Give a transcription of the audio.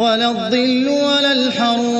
ولا الظل ولا الحرور.